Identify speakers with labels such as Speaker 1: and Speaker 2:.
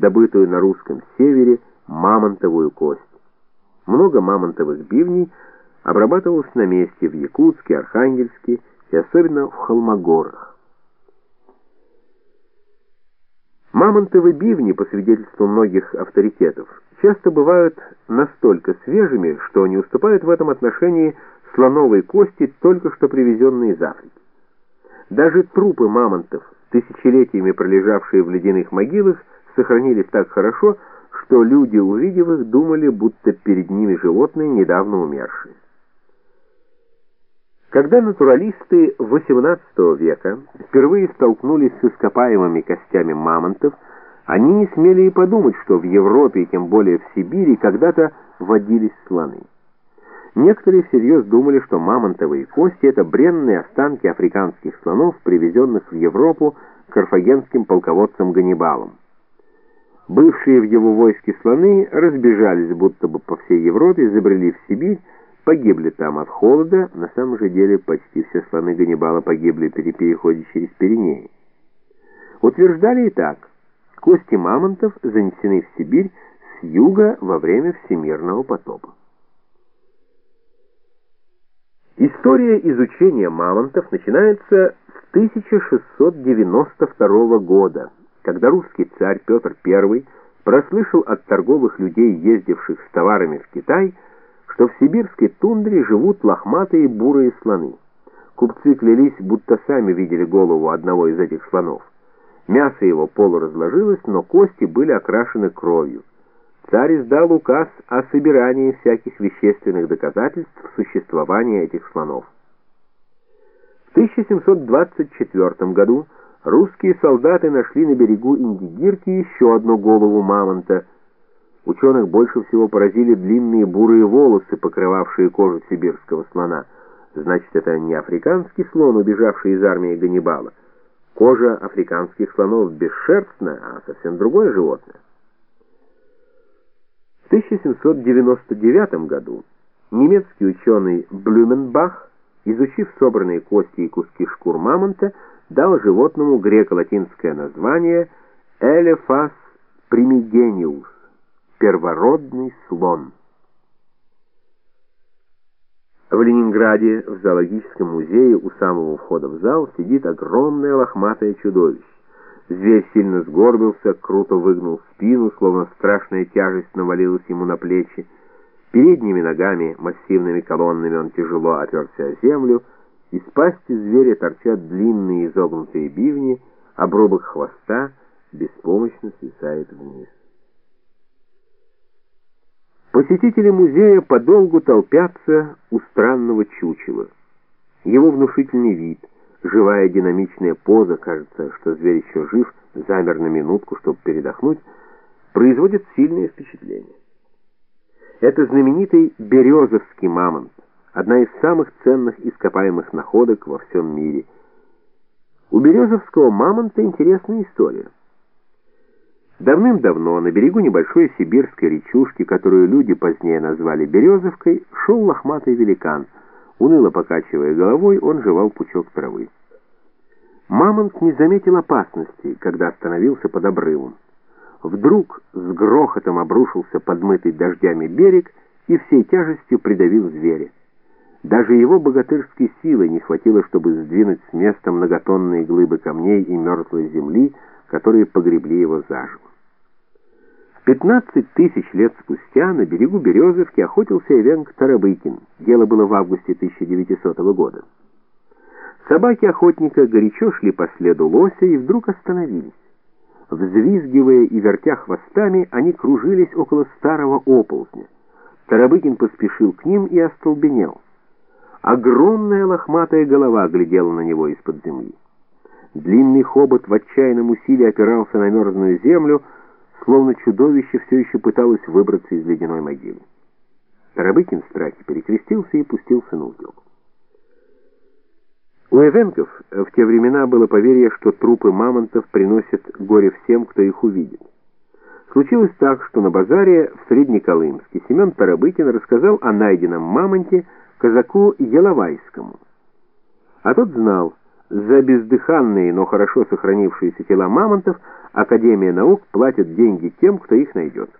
Speaker 1: добытую на русском севере мамонтовую кость. Много мамонтовых бивней обрабатывалось на месте в Якутске, Архангельске и особенно в Холмогорах. Мамонтовые бивни, по свидетельству многих авторитетов, часто бывают настолько свежими, что не уступают в этом отношении слоновой кости, только что привезенные из Африки. Даже трупы мамонтов, тысячелетиями пролежавшие в ледяных могилах, сохранились так хорошо, что люди, увидев их, думали, будто перед ними животные, недавно умершие. Когда натуралисты XVIII века впервые столкнулись с ископаемыми костями мамонтов, они не смели и подумать, что в Европе, и тем более в Сибири, когда-то водились слоны. Некоторые всерьез думали, что мамонтовые кости — это бренные останки африканских слонов, привезенных в Европу карфагенским полководцем Ганнибалом. Бывшие в его войске слоны разбежались будто бы по всей Европе, забрели в Сибирь, погибли там от холода, на самом же деле почти все слоны Ганнибала погибли при переходе через Пиренеи. Утверждали и так, кости мамонтов занесены в Сибирь с юга во время всемирного потопа. История изучения мамонтов начинается с 1692 года, когда русский царь Петр I прослышал от торговых людей, ездивших с товарами в Китай, что в сибирской тундре живут лохматые бурые слоны. Купцы клялись, будто сами видели голову одного из этих слонов. Мясо его полуразложилось, но кости были окрашены кровью. Царь издал указ о собирании всяких вещественных доказательств существования этих слонов. В 1724 году русские солдаты нашли на берегу Индигирки еще одну голову мамонта – Ученых больше всего поразили длинные бурые волосы, покрывавшие кожу сибирского слона. Значит, это не африканский слон, убежавший из армии Ганнибала. Кожа африканских слонов бесшерстная, а совсем другое животное. В 1799 году немецкий ученый Блюменбах, изучив собранные кости и куски шкур мамонта, дал животному греко-латинское название Элефас примигениус первородный слон. В Ленинграде в зоологическом музее у самого входа в зал сидит огромное лохматое чудовище. Зверь сильно сгорбился, круто выгнул спину, словно страшная тяжесть навалилась ему на плечи. Передними ногами, массивными колоннами он тяжело оперся о землю, из пасти зверя торчат длинные изогнутые бивни, обрубок хвоста беспомощно свисает вниз. Посетители музея подолгу толпятся у странного чучела. Его внушительный вид, живая динамичная поза, кажется, что зверь еще жив, замер на минутку, чтобы передохнуть, производит сильное впечатление. Это знаменитый березовский мамонт, одна из самых ценных ископаемых находок во всем мире. У березовского мамонта интересная история. Давным-давно на берегу небольшой сибирской речушки, которую люди позднее назвали Березовкой, шел лохматый великан. Уныло покачивая головой, он жевал пучок травы. Мамонт не заметил опасности, когда остановился под обрывом. Вдруг с грохотом обрушился подмытый дождями берег и всей тяжестью придавил зверя. Даже его богатырской силы не хватило, чтобы сдвинуть с места многотонные глыбы камней и мертвой земли, которые погребли его заживо. 15 тысяч лет спустя на берегу Березовки охотился Эвенг Тарабыкин. Дело было в августе 1900 года. Собаки охотника горячо шли по следу лося и вдруг остановились. Взвизгивая и вертя хвостами, они кружились около старого оползня. Тарабыкин поспешил к ним и остолбенел. Огромная лохматая голова глядела на него из-под земли. Длинный хобот в отчаянном усилии опирался на мерзную землю, словно чудовище все еще пыталось выбраться из ледяной могилы. Тарабыкин в страхе перекрестился и пустился на утек. У эвенков в те времена было поверье, что трупы мамонтов приносят горе всем, кто их увидит. Случилось так, что на базаре в Среднеколымске Семен Тарабыкин рассказал о найденном мамонте казаку Еловайскому. А тот знал, За бездыханные, но хорошо сохранившиеся тела мамонтов Академия наук платит деньги тем, кто их найдет.